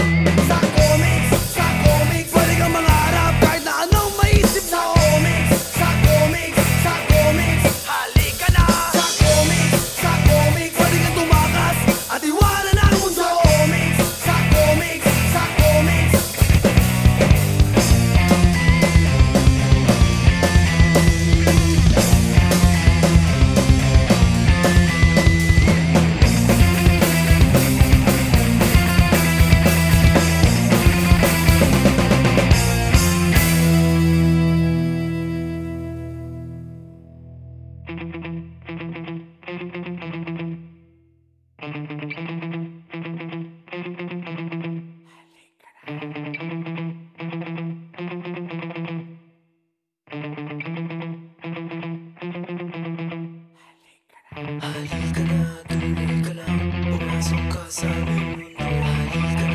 Sake. عليك لا تريك لا وما سكا سامي عليك